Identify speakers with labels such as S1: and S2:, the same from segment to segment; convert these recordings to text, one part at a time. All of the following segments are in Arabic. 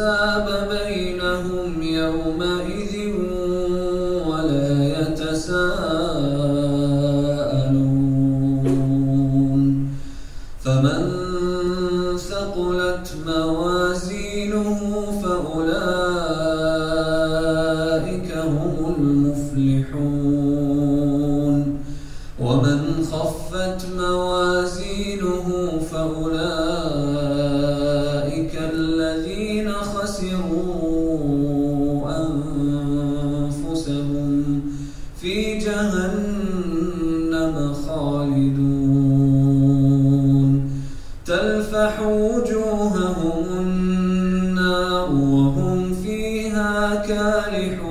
S1: أنساب بينهم يومئذ جهنم خالدون. تلفح وجوههم النار وهم فيها كالحون.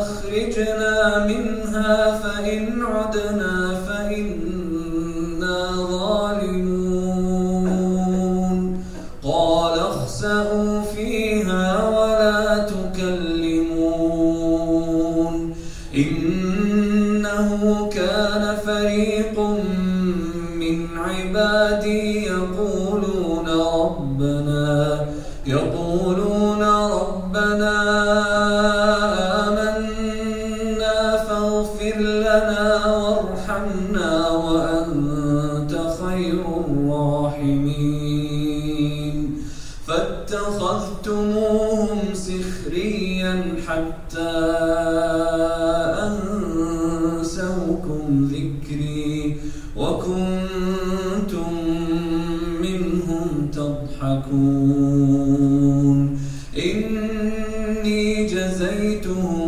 S1: أخرجنا منها فإن عدنا فإنا ظالمون. قال اخسأوا فيها ولا تكلمون. إنه كان فريق من عبادي يقولون ربنا يقولون ربنا أنسوكم ذكري وكنتم منهم تضحكون. إني جزيتهم